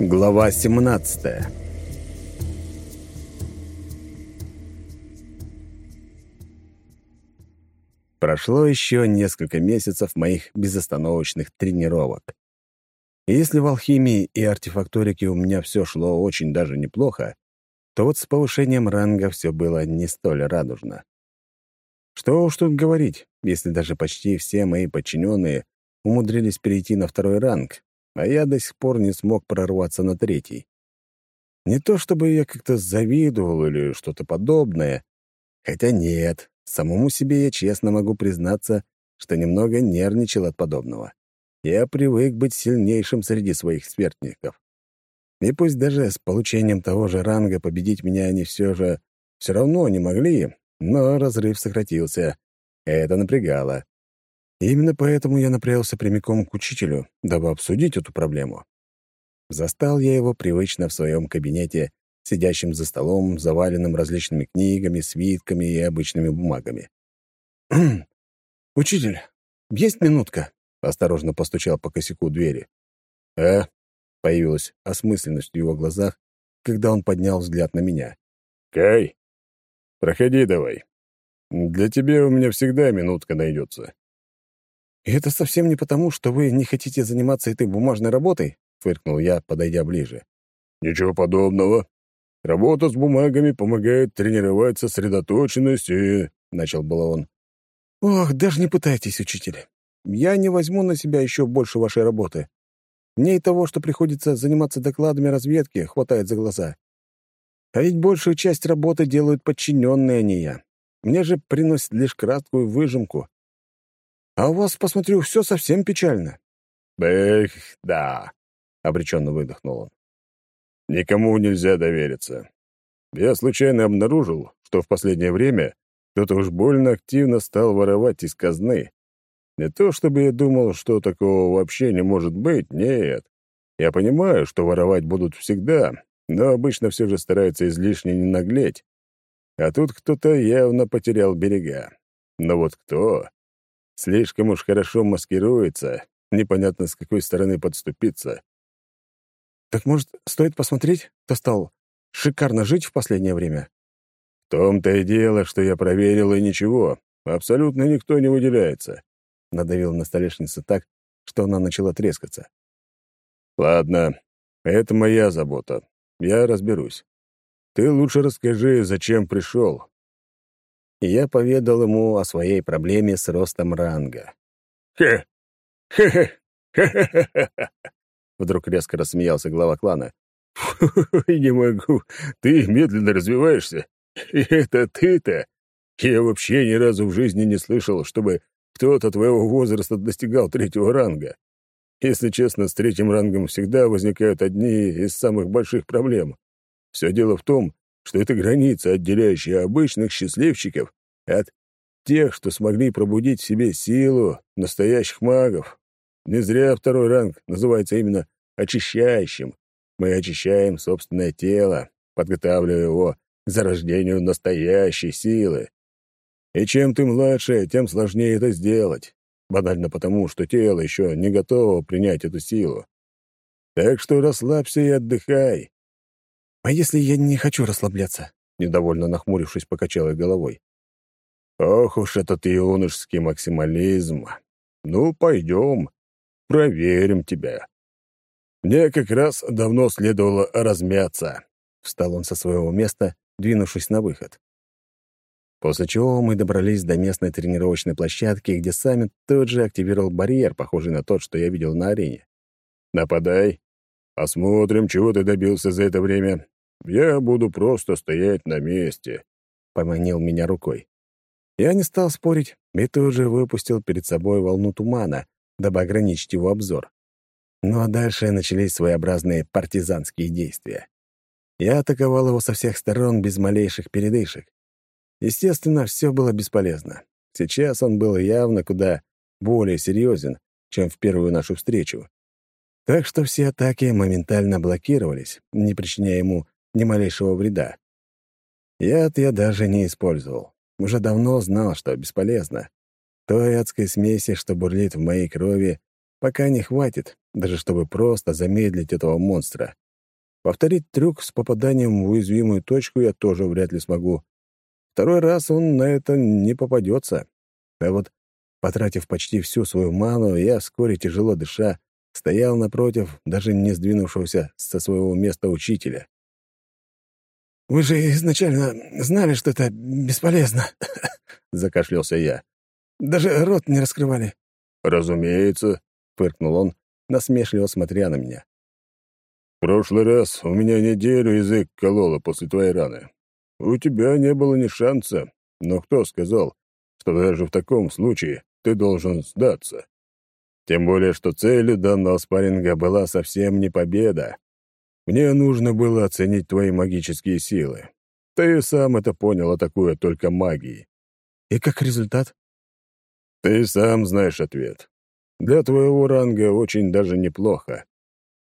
Глава 17 Прошло еще несколько месяцев моих безостановочных тренировок. Если в алхимии и артефакторике у меня все шло очень даже неплохо, то вот с повышением ранга все было не столь радужно. Что уж тут говорить, если даже почти все мои подчиненные умудрились перейти на второй ранг, а я до сих пор не смог прорваться на третий. Не то чтобы я как-то завидовал или что-то подобное, хотя нет, самому себе я честно могу признаться, что немного нервничал от подобного. Я привык быть сильнейшим среди своих смертников. И пусть даже с получением того же ранга победить меня они все же все равно не могли, но разрыв сократился. Это напрягало. Именно поэтому я направился прямиком к учителю, дабы обсудить эту проблему. Застал я его привычно в своем кабинете, сидящим за столом, заваленным различными книгами, свитками и обычными бумагами. «Учитель, есть минутка?» — осторожно постучал по косяку двери. «А?» — появилась осмысленность в его глазах, когда он поднял взгляд на меня. «Кай, проходи давай. Для тебя у меня всегда минутка найдется». «И это совсем не потому, что вы не хотите заниматься этой бумажной работой?» — фыркнул я, подойдя ближе. «Ничего подобного. Работа с бумагами помогает тренировать сосредоточенность и...» — начал было он. «Ох, даже не пытайтесь, учитель. Я не возьму на себя еще больше вашей работы. Мне и того, что приходится заниматься докладами разведки, хватает за глаза. А ведь большую часть работы делают подчиненные, а не я. Мне же приносят лишь краткую выжимку, а у вас, посмотрю, все совсем печально». «Эх, да», — обреченно выдохнул он. «Никому нельзя довериться. Я случайно обнаружил, что в последнее время кто-то уж больно активно стал воровать из казны. Не то чтобы я думал, что такого вообще не может быть, нет. Я понимаю, что воровать будут всегда, но обычно все же стараются излишне не наглеть. А тут кто-то явно потерял берега. Но вот кто? Слишком уж хорошо маскируется, непонятно с какой стороны подступиться. Так, может, стоит посмотреть, кто стал шикарно жить в последнее время? В том-то и дело, что я проверил, и ничего. Абсолютно никто не выделяется. Надавил на столешницу так, что она начала трескаться. Ладно, это моя забота. Я разберусь. Ты лучше расскажи, зачем пришел, и я поведал ему о своей проблеме с ростом ранга. «Хе! Хе-хе! Хе-хе-хе-хе!» Вдруг резко рассмеялся глава клана. «Не могу. Ты медленно развиваешься. И это ты-то? Я вообще ни разу в жизни не слышал, чтобы кто-то твоего возраста достигал третьего ранга. Если честно, с третьим рангом всегда возникают одни из самых больших проблем. Все дело в том, что это граница, отделяющая обычных счастливчиков от тех, что смогли пробудить в себе силу настоящих магов. Не зря второй ранг называется именно очищающим. Мы очищаем собственное тело, подготавливая его к зарождению настоящей силы. И чем ты младше, тем сложнее это сделать. Банально потому, что тело еще не готово принять эту силу. Так что расслабься и отдыхай. «А если я не хочу расслабляться?» Недовольно нахмурившись, покачал я головой. «Ох уж этот юношеский максимализм! Ну, пойдем, проверим тебя. Мне как раз давно следовало размяться». Встал он со своего места, двинувшись на выход. После чего мы добрались до местной тренировочной площадки, где Саммит тут же активировал барьер, похожий на тот, что я видел на арене. «Нападай. Посмотрим, чего ты добился за это время. Я буду просто стоять на месте», — поманил меня рукой. Я не стал спорить и тут же выпустил перед собой волну тумана, дабы ограничить его обзор. Ну а дальше начались своеобразные партизанские действия. Я атаковал его со всех сторон без малейших передышек. Естественно, все было бесполезно. Сейчас он был явно куда более серьезен, чем в первую нашу встречу. Так что все атаки моментально блокировались, не причиняя ему ни малейшего вреда. Яд я даже не использовал. Уже давно знал, что бесполезно. Той адской смеси, что бурлит в моей крови, пока не хватит, даже чтобы просто замедлить этого монстра. Повторить трюк с попаданием в уязвимую точку я тоже вряд ли смогу. Второй раз он на это не попадется. А вот, потратив почти всю свою ману, я вскоре, тяжело дыша, стоял напротив даже не сдвинувшегося со своего места учителя. «Вы же изначально знали, что это бесполезно», — закашлялся я. «Даже рот не раскрывали». «Разумеется», — фыркнул он, насмешливо смотря на меня. «В прошлый раз у меня неделю язык кололо после твоей раны. У тебя не было ни шанса, но кто сказал, что даже в таком случае ты должен сдаться? Тем более, что целью данного спарринга была совсем не победа. Мне нужно было оценить твои магические силы. Ты сам это понял, атакуя только магией. И как результат? Ты сам знаешь ответ. Для твоего ранга очень даже неплохо.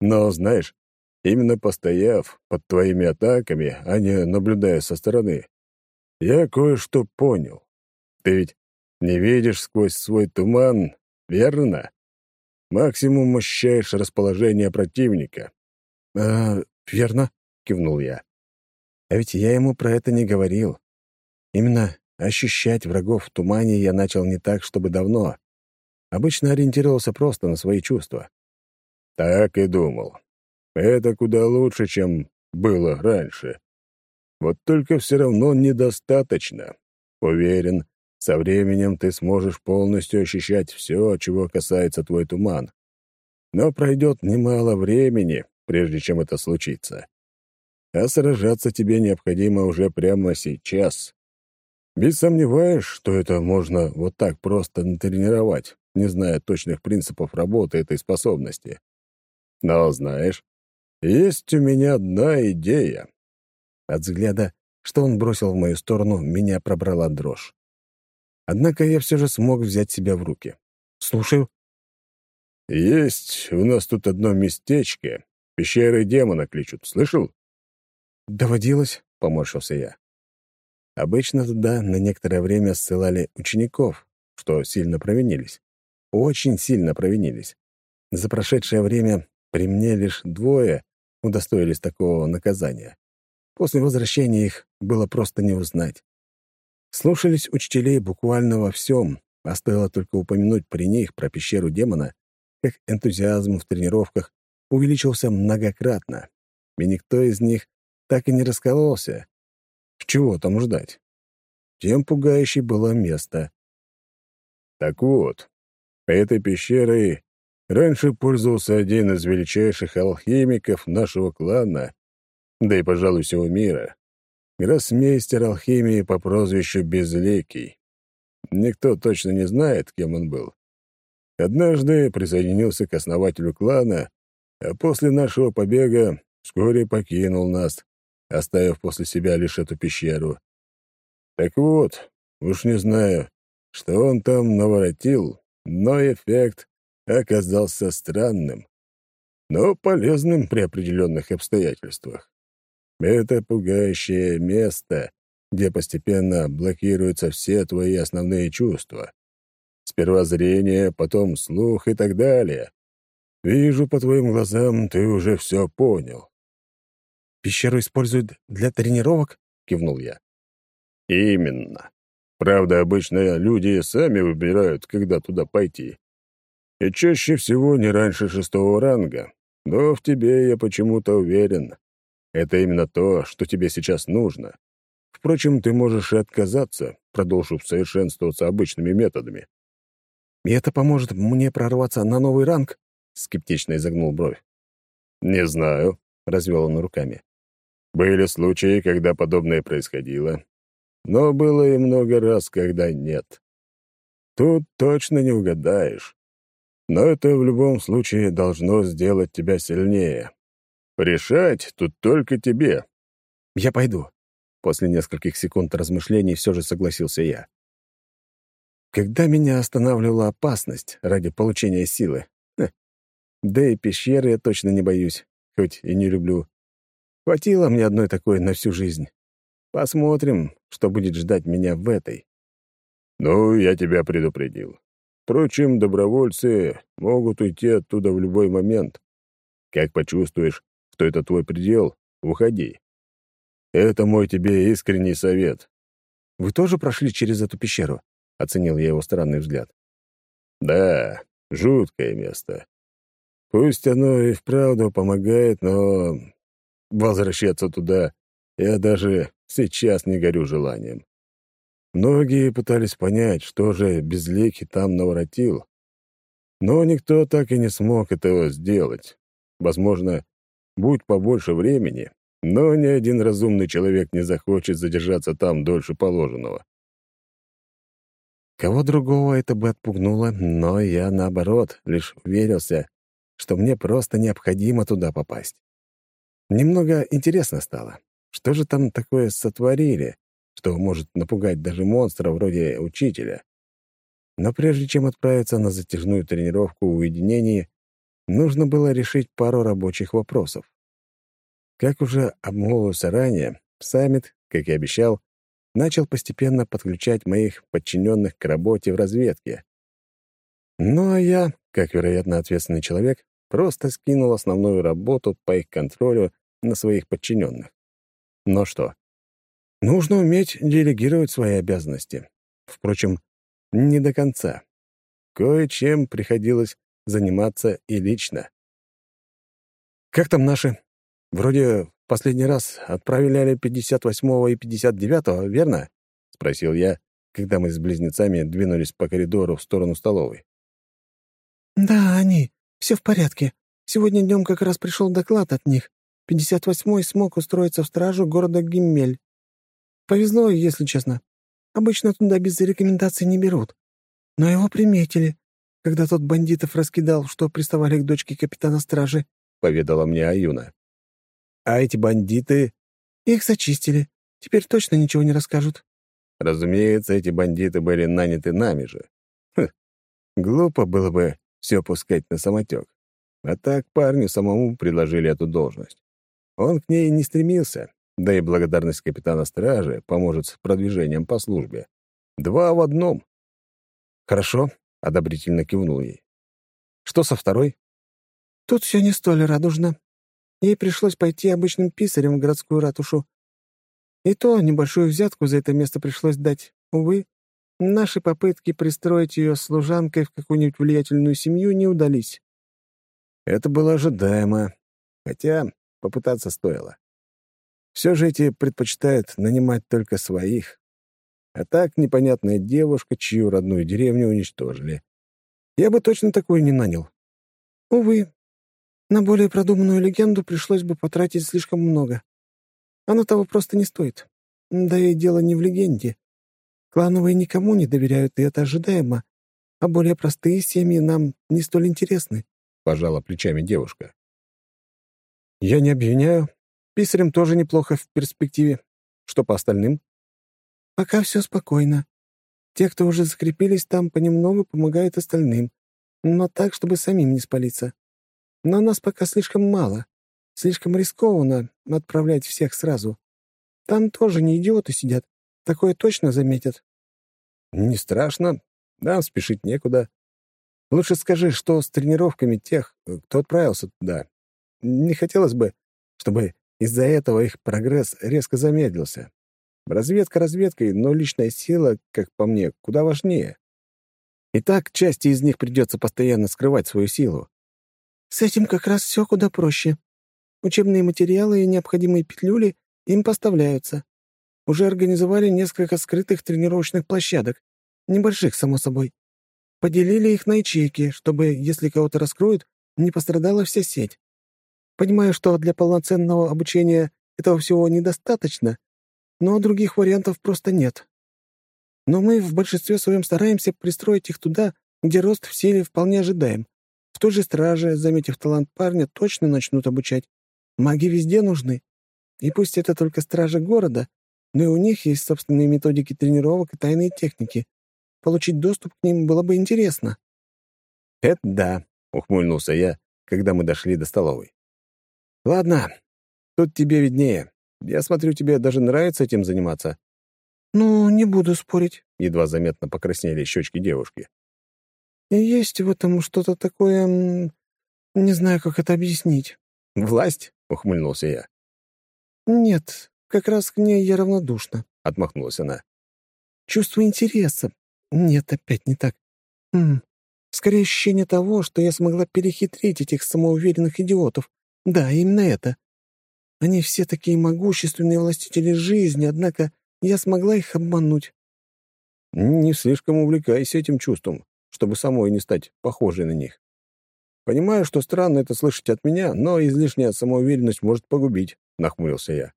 Но, знаешь, именно постояв под твоими атаками, а не наблюдая со стороны, я кое-что понял. Ты ведь не видишь сквозь свой туман, верно? Максимум ощущаешь расположение противника. «А, верно», — кивнул я. «А ведь я ему про это не говорил. Именно ощущать врагов в тумане я начал не так, чтобы давно. Обычно ориентировался просто на свои чувства. Так и думал. Это куда лучше, чем было раньше. Вот только все равно недостаточно. Уверен, со временем ты сможешь полностью ощущать все, чего касается твой туман. Но пройдет немало времени, прежде чем это случится. А сражаться тебе необходимо уже прямо сейчас. Ведь сомневаешь, что это можно вот так просто натренировать, не зная точных принципов работы этой способности. Но знаешь, есть у меня одна идея. От взгляда, что он бросил в мою сторону, меня пробрала дрожь. Однако я все же смог взять себя в руки. «Слушаю». «Есть у нас тут одно местечко, Пещеры демона кличут, слышал?» «Доводилось», — поморщился я. Обычно туда на некоторое время ссылали учеников, что сильно провинились. Очень сильно провинились. За прошедшее время при мне лишь двое удостоились такого наказания. После возвращения их было просто не узнать. Слушались учителей буквально во всем, а стоило только упомянуть при них про пещеру демона, как энтузиазм в тренировках увеличился многократно, и никто из них так и не раскололся. Чего там ждать? Тем пугающе было место. Так вот, этой пещерой раньше пользовался один из величайших алхимиков нашего клана, да и, пожалуй, всего мира. Гроссмейстер алхимии по прозвищу Безликий. Никто точно не знает, кем он был. Однажды присоединился к основателю клана а после нашего побега вскоре покинул нас, оставив после себя лишь эту пещеру. Так вот, уж не знаю, что он там наворотил, но эффект оказался странным, но полезным при определенных обстоятельствах. Это пугающее место, где постепенно блокируются все твои основные чувства. Сперва зрение, потом слух и так далее. Вижу по твоим глазам, ты уже все понял. «Пещеру используют для тренировок?» — кивнул я. «Именно. Правда, обычно люди сами выбирают, когда туда пойти. И чаще всего не раньше шестого ранга. Но в тебе я почему-то уверен. Это именно то, что тебе сейчас нужно. Впрочем, ты можешь и отказаться, продолжив совершенствоваться обычными методами. И это поможет мне прорваться на новый ранг? Скептично изогнул бровь. «Не знаю», — развел он руками. «Были случаи, когда подобное происходило, но было и много раз, когда нет. Тут точно не угадаешь. Но это в любом случае должно сделать тебя сильнее. Решать тут только тебе». «Я пойду». После нескольких секунд размышлений все же согласился я. Когда меня останавливала опасность ради получения силы, да и пещеры я точно не боюсь, хоть и не люблю. Хватило мне одной такой на всю жизнь. Посмотрим, что будет ждать меня в этой. Ну, я тебя предупредил. Впрочем, добровольцы могут уйти оттуда в любой момент. Как почувствуешь, что это твой предел, уходи. Это мой тебе искренний совет. Вы тоже прошли через эту пещеру? Оценил я его странный взгляд. Да, жуткое место. Пусть оно и вправду помогает, но возвращаться туда я даже сейчас не горю желанием. Многие пытались понять, что же Безликий там наворотил, но никто так и не смог этого сделать. Возможно, будь побольше времени, но ни один разумный человек не захочет задержаться там дольше положенного. Кого другого это бы отпугнуло, но я, наоборот, лишь уверился, что мне просто необходимо туда попасть. Немного интересно стало, что же там такое сотворили, что может напугать даже монстра вроде учителя. Но прежде чем отправиться на затяжную тренировку в уединении, нужно было решить пару рабочих вопросов. Как уже обмолвился ранее, саммит, как и обещал, начал постепенно подключать моих подчиненных к работе в разведке. Ну а я, как вероятно ответственный человек, просто скинул основную работу по их контролю на своих подчиненных. Но что? Нужно уметь делегировать свои обязанности. Впрочем, не до конца. Кое-чем приходилось заниматься и лично. «Как там наши? Вроде в последний раз отправили 58-го и 59-го, верно?» — спросил я, когда мы с близнецами двинулись по коридору в сторону столовой. «Да, они. Все в порядке. Сегодня днем как раз пришел доклад от них. 58-й смог устроиться в стражу города Гиммель. Повезло, если честно. Обычно туда без рекомендаций не берут. Но его приметили, когда тот бандитов раскидал, что приставали к дочке капитана стражи», — поведала мне Аюна. «А эти бандиты...» «Их зачистили. Теперь точно ничего не расскажут». Разумеется, эти бандиты были наняты нами же. Хм, глупо было бы все пускать на самотек. А так парню самому предложили эту должность. Он к ней не стремился, да и благодарность капитана стражи поможет с продвижением по службе. Два в одном. «Хорошо», — одобрительно кивнул ей. «Что со второй?» «Тут все не столь радужно. Ей пришлось пойти обычным писарем в городскую ратушу. И то небольшую взятку за это место пришлось дать. Увы, наши попытки пристроить ее служанкой в какую-нибудь влиятельную семью не удались. Это было ожидаемо, хотя попытаться стоило. Все же эти предпочитают нанимать только своих. А так непонятная девушка, чью родную деревню уничтожили. Я бы точно такую не нанял. Увы, на более продуманную легенду пришлось бы потратить слишком много. Оно того просто не стоит. Да и дело не в легенде. Клановые никому не доверяют, и это ожидаемо. А более простые семьи нам не столь интересны», — пожала плечами девушка. «Я не обвиняю. Писарем тоже неплохо в перспективе. Что по остальным?» «Пока все спокойно. Те, кто уже закрепились там, понемногу помогают остальным, но так, чтобы самим не спалиться. Но нас пока слишком мало. Слишком рискованно отправлять всех сразу. Там тоже не идиоты сидят. Такое точно заметят. Не страшно. Нам спешить некуда. Лучше скажи, что с тренировками тех, кто отправился туда. Не хотелось бы, чтобы из-за этого их прогресс резко замедлился. Разведка разведкой, но личная сила, как по мне, куда важнее. И так части из них придется постоянно скрывать свою силу. С этим как раз все куда проще. Учебные материалы и необходимые петлюли им поставляются. Уже организовали несколько скрытых тренировочных площадок, небольших, само собой. Поделили их на ячейки, чтобы, если кого-то раскроют, не пострадала вся сеть. Понимаю, что для полноценного обучения этого всего недостаточно, но других вариантов просто нет. Но мы в большинстве своем стараемся пристроить их туда, где рост в силе вполне ожидаем, в той же страже, заметив талант парня, точно начнут обучать. Маги везде нужны. И пусть это только стражи города, но и у них есть собственные методики тренировок и тайные техники. Получить доступ к ним было бы интересно». «Это да», — ухмыльнулся я, когда мы дошли до столовой. «Ладно, тут тебе виднее. Я смотрю, тебе даже нравится этим заниматься». «Ну, не буду спорить», — едва заметно покраснели щечки девушки. Есть в этом что-то такое... Не знаю, как это объяснить. Власть? — ухмыльнулся я. «Нет, как раз к ней я равнодушна», — отмахнулась она. «Чувство интереса. Нет, опять не так. Хм. Скорее ощущение того, что я смогла перехитрить этих самоуверенных идиотов. Да, именно это. Они все такие могущественные властители жизни, однако я смогла их обмануть». «Не слишком увлекайся этим чувством, чтобы самой не стать похожей на них. Понимаю, что странно это слышать от меня, но излишняя самоуверенность может погубить», — нахмурился я.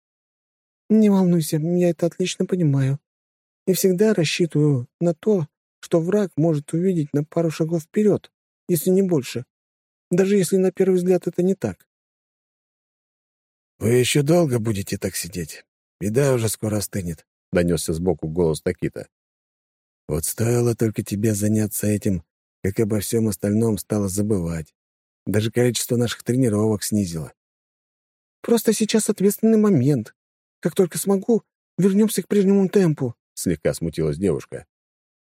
«Не волнуйся, я это отлично понимаю. И всегда рассчитываю на то, что враг может увидеть на пару шагов вперед, если не больше, даже если на первый взгляд это не так». «Вы еще долго будете так сидеть? Беда уже скоро остынет», — донесся сбоку голос Такита. «Вот стоило только тебе заняться этим, как обо всем остальном стало забывать. Даже количество наших тренировок снизило. «Просто сейчас ответственный момент. Как только смогу, вернемся к прежнему темпу», — слегка смутилась девушка.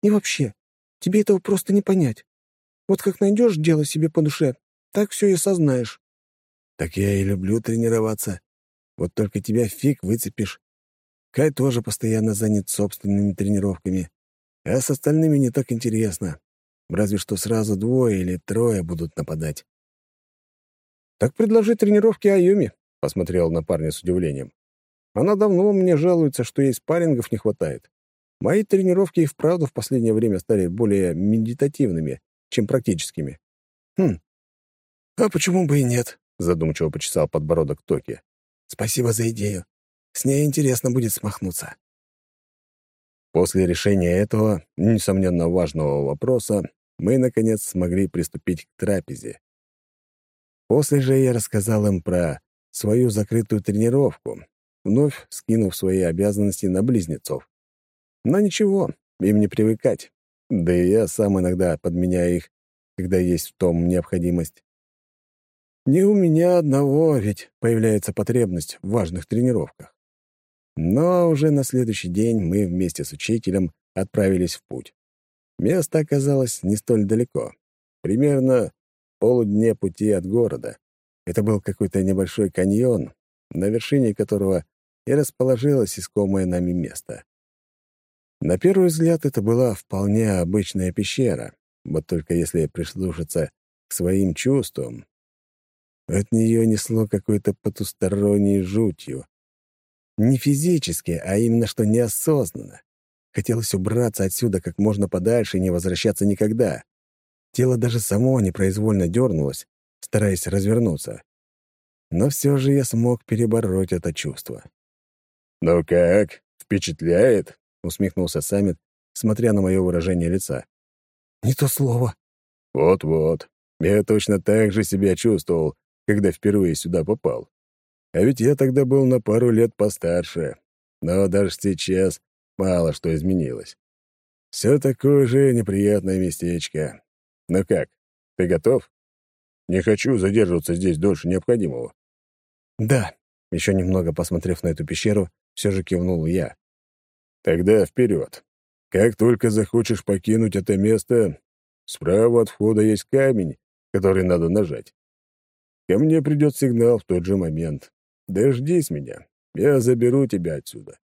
«И вообще, тебе этого просто не понять. Вот как найдешь дело себе по душе, так все и сознаешь». «Так я и люблю тренироваться. Вот только тебя фиг выцепишь. Кай тоже постоянно занят собственными тренировками. А с остальными не так интересно. Разве что сразу двое или трое будут нападать. «Так предложи тренировки Аюми», — посмотрел на парня с удивлением. «Она давно мне жалуется, что ей спаррингов не хватает. Мои тренировки и вправду в последнее время стали более медитативными, чем практическими». «Хм, а почему бы и нет?» — задумчиво почесал подбородок Токи. «Спасибо за идею. С ней интересно будет смахнуться». После решения этого, несомненно, важного вопроса, мы, наконец, смогли приступить к трапезе. После же я рассказал им про свою закрытую тренировку, вновь скинув свои обязанности на близнецов. Но ничего, им не привыкать. Да и я сам иногда подменяю их, когда есть в том необходимость. Не у меня одного ведь появляется потребность в важных тренировках. Но уже на следующий день мы вместе с учителем отправились в путь. Место оказалось не столь далеко. Примерно полудне пути от города. Это был какой-то небольшой каньон, на вершине которого и расположилось искомое нами место. На первый взгляд это была вполне обычная пещера, вот только если прислушаться к своим чувствам, от нее несло какой-то потусторонней жутью. Не физически, а именно что неосознанно. Хотелось убраться отсюда как можно подальше и не возвращаться никогда. Тело даже само непроизвольно дернулось, стараясь развернуться. Но все же я смог перебороть это чувство. «Ну как, впечатляет?» — усмехнулся Саммит, смотря на мое выражение лица. «Не то слово». «Вот-вот. Я точно так же себя чувствовал, когда впервые сюда попал. А ведь я тогда был на пару лет постарше. Но даже сейчас мало что изменилось. Все такое же неприятное местечко. «Ну как, ты готов? Не хочу задерживаться здесь дольше необходимого». «Да», — еще немного посмотрев на эту пещеру, все же кивнул я. «Тогда вперед. Как только захочешь покинуть это место, справа от входа есть камень, который надо нажать. Ко мне придет сигнал в тот же момент. Дождись меня, я заберу тебя отсюда.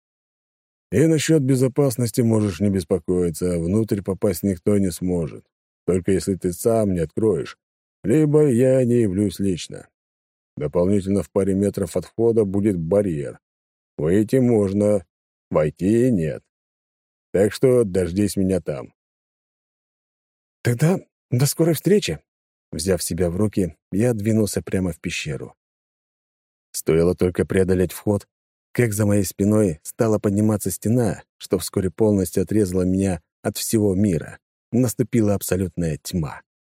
И насчет безопасности можешь не беспокоиться, внутрь попасть никто не сможет. Только если ты сам не откроешь, либо я не явлюсь лично. Дополнительно в паре метров от входа будет барьер. Выйти можно, войти нет. Так что дождись меня там. Тогда до скорой встречи. Взяв себя в руки, я двинулся прямо в пещеру. Стоило только преодолеть вход, как за моей спиной стала подниматься стена, что вскоре полностью отрезала меня от всего мира наступила абсолютная тьма.